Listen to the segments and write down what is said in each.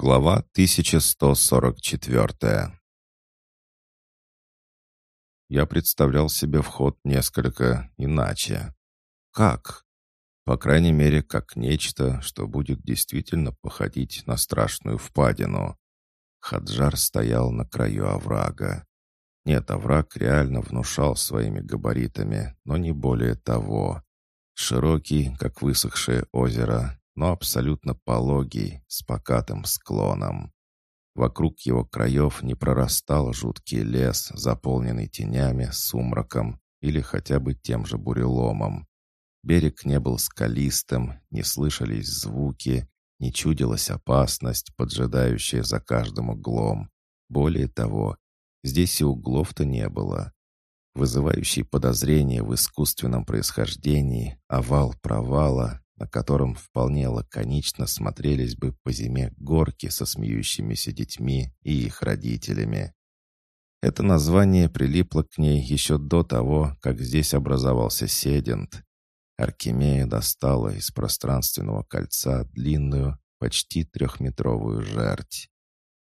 Глава 1144 Я представлял себе вход несколько иначе. Как? По крайней мере, как нечто, что будет действительно походить на страшную впадину. Хаджар стоял на краю оврага. Нет, овраг реально внушал своими габаритами, но не более того. Широкий, как высохшее озеро, но абсолютно пологий, с покатым склоном. Вокруг его краев не прорастал жуткий лес, заполненный тенями, сумраком или хотя бы тем же буреломом. Берег не был скалистым, не слышались звуки, не чудилась опасность, поджидающая за каждым углом. Более того, здесь и углов-то не было. Вызывающий подозрение в искусственном происхождении, овал провала, на котором вполне лаконично смотрелись бы по зиме горки со смеющимися детьми и их родителями. Это название прилипло к ней еще до того, как здесь образовался седент. Аркемия достала из пространственного кольца длинную, почти трехметровую жерть.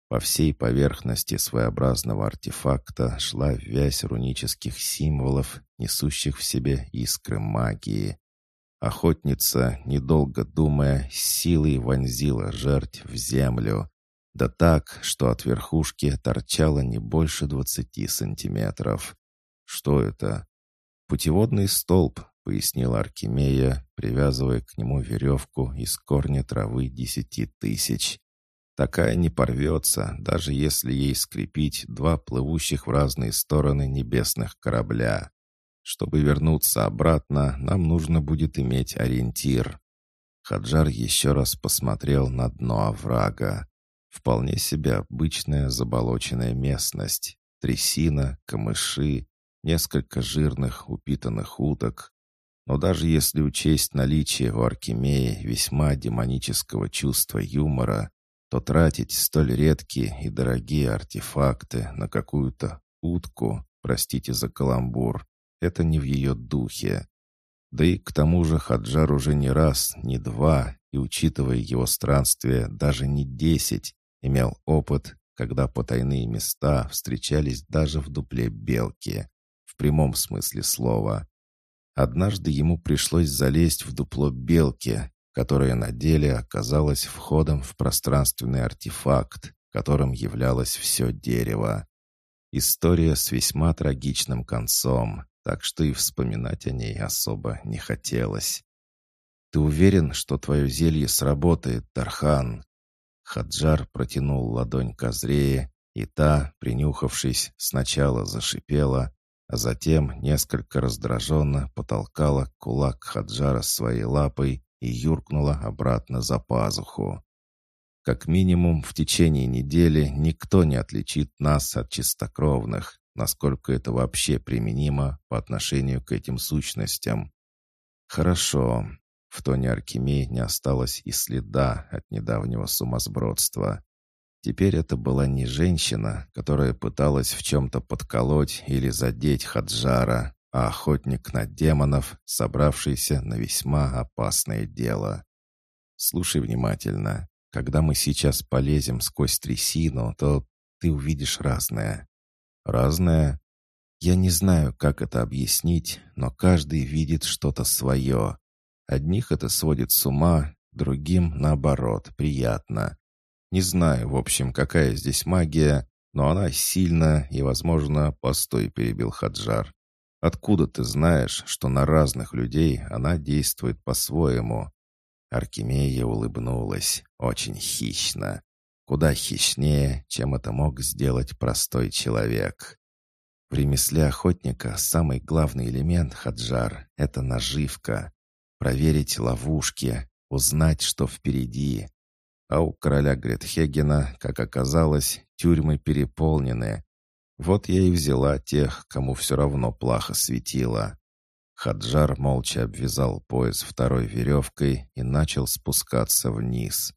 По всей поверхности своеобразного артефакта шла вязь рунических символов, несущих в себе искры магии, Охотница, недолго думая, силой вонзила жерть в землю. Да так, что от верхушки торчало не больше двадцати сантиметров. «Что это?» «Путеводный столб», — пояснила Аркемия, привязывая к нему веревку из корня травы десяти тысяч. Такая не порвется, даже если ей скрепить два плывущих в разные стороны небесных корабля. Чтобы вернуться обратно, нам нужно будет иметь ориентир. Хаджар еще раз посмотрел на дно оврага. Вполне себе обычная заболоченная местность. Трясина, камыши, несколько жирных упитанных уток. Но даже если учесть наличие у Аркемии весьма демонического чувства юмора, то тратить столь редкие и дорогие артефакты на какую-то утку, простите за каламбур, это не в ее духе. Да и к тому же Хаджар уже не раз, не два, и, учитывая его странствия, даже не десять, имел опыт, когда потайные места встречались даже в дупле белки, в прямом смысле слова. Однажды ему пришлось залезть в дупло белки, которое на деле оказалось входом в пространственный артефакт, которым являлось все дерево. История с весьма трагичным концом, так что и вспоминать о ней особо не хотелось. «Ты уверен, что твое зелье сработает, Тархан?» Хаджар протянул ладонь к и та, принюхавшись, сначала зашипела, а затем несколько раздраженно потолкала кулак Хаджара своей лапой и юркнула обратно за пазуху. Как минимум в течение недели никто не отличит нас от чистокровных, насколько это вообще применимо по отношению к этим сущностям. Хорошо. В тоне Аркемии не осталось и следа от недавнего сумасбродства. Теперь это была не женщина, которая пыталась в чем-то подколоть или задеть Хаджара, а охотник на демонов, собравшийся на весьма опасное дело. Слушай внимательно. Когда мы сейчас полезем сквозь трясину, то ты увидишь разное. Разное? Я не знаю, как это объяснить, но каждый видит что-то свое. Одних это сводит с ума, другим, наоборот, приятно. Не знаю, в общем, какая здесь магия, но она сильна и, возможно, постой, перебил Хаджар. Откуда ты знаешь, что на разных людей она действует по-своему? Аркемия улыбнулась, очень хищно. Куда хищнее, чем это мог сделать простой человек. В ремесле охотника самый главный элемент, Хаджар, — это наживка. Проверить ловушки, узнать, что впереди. А у короля Гретхегена, как оказалось, тюрьмы переполнены. Вот я и взяла тех, кому все равно плохо светило. Хаджар молча обвязал пояс второй веревкой и начал спускаться вниз.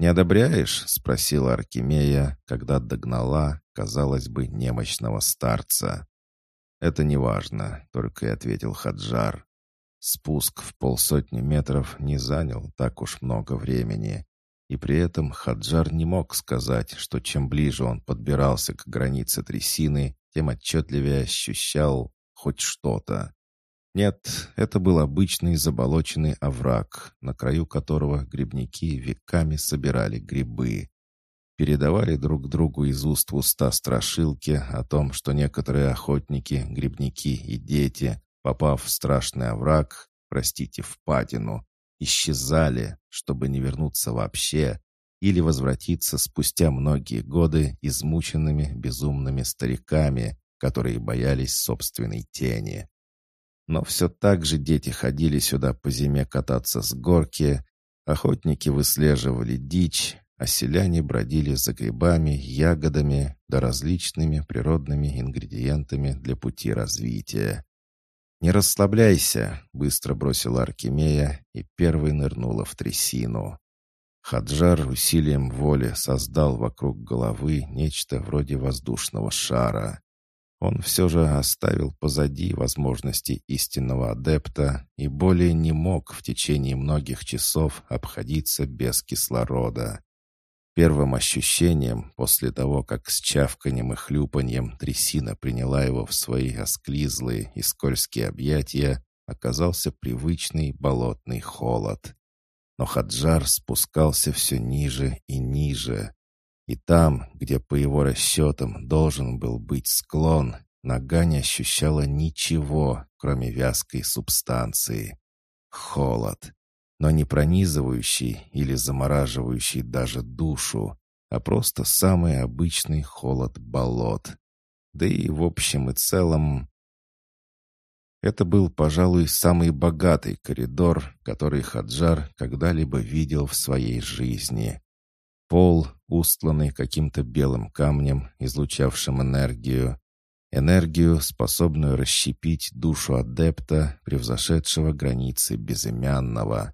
«Не одобряешь?» — спросила Аркемия, когда догнала, казалось бы, немощного старца. «Это не важно», — только и ответил Хаджар. Спуск в полсотни метров не занял так уж много времени. И при этом Хаджар не мог сказать, что чем ближе он подбирался к границе трясины, тем отчетливее ощущал хоть что-то. Нет, это был обычный заболоченный овраг, на краю которого грибники веками собирали грибы. Передавали друг другу из уст в уста страшилки о том, что некоторые охотники, грибники и дети, попав в страшный овраг, простите, впадину, исчезали, чтобы не вернуться вообще, или возвратиться спустя многие годы измученными безумными стариками, которые боялись собственной тени. Но все так же дети ходили сюда по зиме кататься с горки, охотники выслеживали дичь, а селяне бродили за грибами, ягодами да различными природными ингредиентами для пути развития. «Не расслабляйся», — быстро бросила Аркемия и первой нырнула в трясину. Хаджар усилием воли создал вокруг головы нечто вроде воздушного шара. Он все же оставил позади возможности истинного адепта и более не мог в течение многих часов обходиться без кислорода. Первым ощущением, после того, как с чавканием и хлюпаньем трясина приняла его в свои осклизлые и скользкие объятия, оказался привычный болотный холод. Но Хаджар спускался все ниже и ниже. И там, где по его расчетам должен был быть склон, нога не ощущала ничего, кроме вязкой субстанции. Холод но не пронизывающий или замораживающий даже душу, а просто самый обычный холод болот. Да и в общем и целом... Это был, пожалуй, самый богатый коридор, который Хаджар когда-либо видел в своей жизни. Пол, устланный каким-то белым камнем, излучавшим энергию. Энергию, способную расщепить душу адепта, превзошедшего границы безымянного.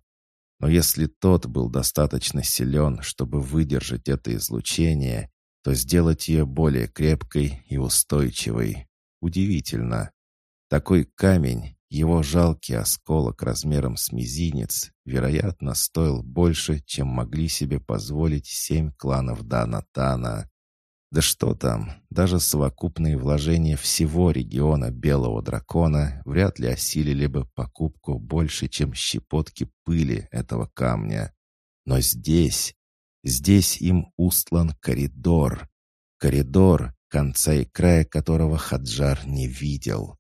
Но если тот был достаточно силен, чтобы выдержать это излучение, то сделать ее более крепкой и устойчивой. Удивительно. Такой камень, его жалкий осколок размером с мизинец, вероятно, стоил больше, чем могли себе позволить семь кланов Данатана. Да что там, даже совокупные вложения всего региона Белого Дракона вряд ли осилили бы покупку больше, чем щепотки пыли этого камня. Но здесь, здесь им устлан коридор. Коридор, конца и края которого Хаджар не видел.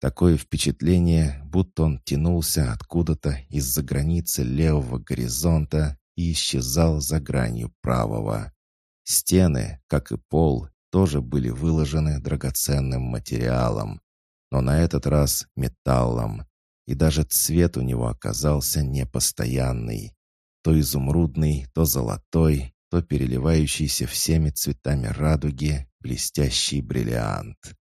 Такое впечатление, будто он тянулся откуда-то из-за границы левого горизонта и исчезал за гранью правого. Стены, как и пол, тоже были выложены драгоценным материалом, но на этот раз металлом, и даже цвет у него оказался непостоянный. То изумрудный, то золотой, то переливающийся всеми цветами радуги блестящий бриллиант.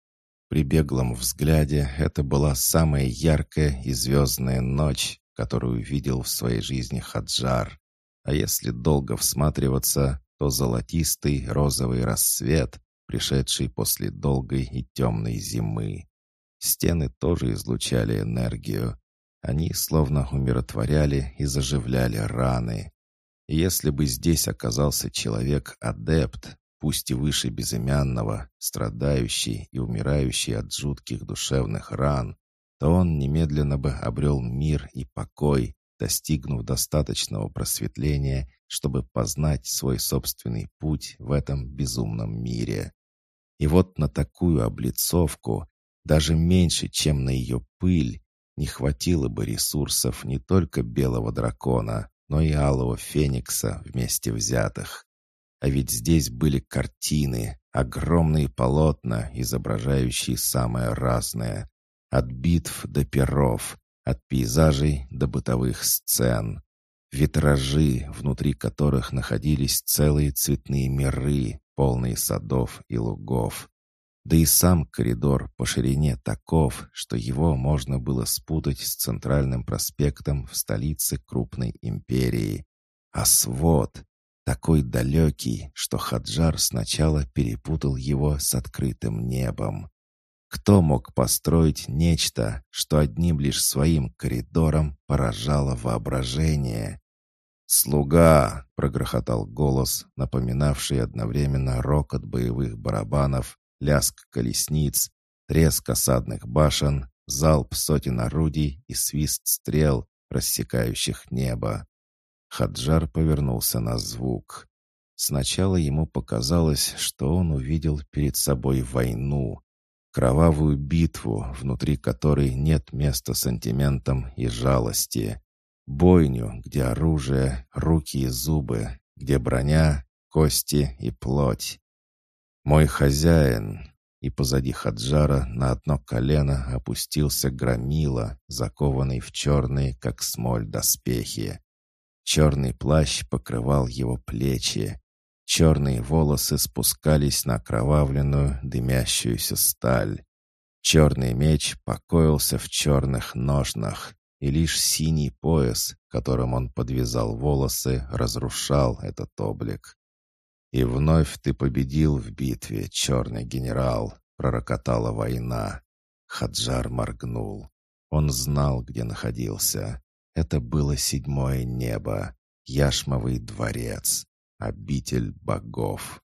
При беглом взгляде это была самая яркая и звездная ночь, которую видел в своей жизни Хаджар. А если долго всматриваться, то золотистый розовый рассвет, пришедший после долгой и темной зимы. Стены тоже излучали энергию. Они словно умиротворяли и заживляли раны. И если бы здесь оказался человек-адепт, пусть и выше безымянного, страдающий и умирающий от жутких душевных ран, то он немедленно бы обрел мир и покой, достигнув достаточного просветления, чтобы познать свой собственный путь в этом безумном мире. И вот на такую облицовку, даже меньше, чем на ее пыль, не хватило бы ресурсов не только белого дракона, но и алого феникса вместе взятых. А ведь здесь были картины, огромные полотна, изображающие самое разное. От битв до перов, от пейзажей до бытовых сцен. Витражи, внутри которых находились целые цветные миры, полные садов и лугов. Да и сам коридор по ширине таков, что его можно было спутать с центральным проспектом в столице крупной империи. А свод такой далекий, что Хаджар сначала перепутал его с открытым небом. Кто мог построить нечто, что одним лишь своим коридором поражало воображение? «Слуга!» — прогрохотал голос, напоминавший одновременно рокот боевых барабанов, лязг колесниц, треск осадных башен, залп сотен орудий и свист стрел, рассекающих небо. Хаджар повернулся на звук. Сначала ему показалось, что он увидел перед собой войну, кровавую битву, внутри которой нет места сантиментам и жалости. Бойню, где оружие, руки и зубы, где броня, кости и плоть. «Мой хозяин!» И позади Хаджара на одно колено опустился громила, закованный в черные, как смоль, доспехи. Черный плащ покрывал его плечи. Черные волосы спускались на окровавленную, дымящуюся сталь. Черный меч покоился в черных ножнах, и лишь синий пояс, которым он подвязал волосы, разрушал этот облик. «И вновь ты победил в битве, черный генерал», — пророкотала война. Хаджар моргнул. Он знал, где находился. Это было седьмое небо, Яшмовый дворец, обитель богов.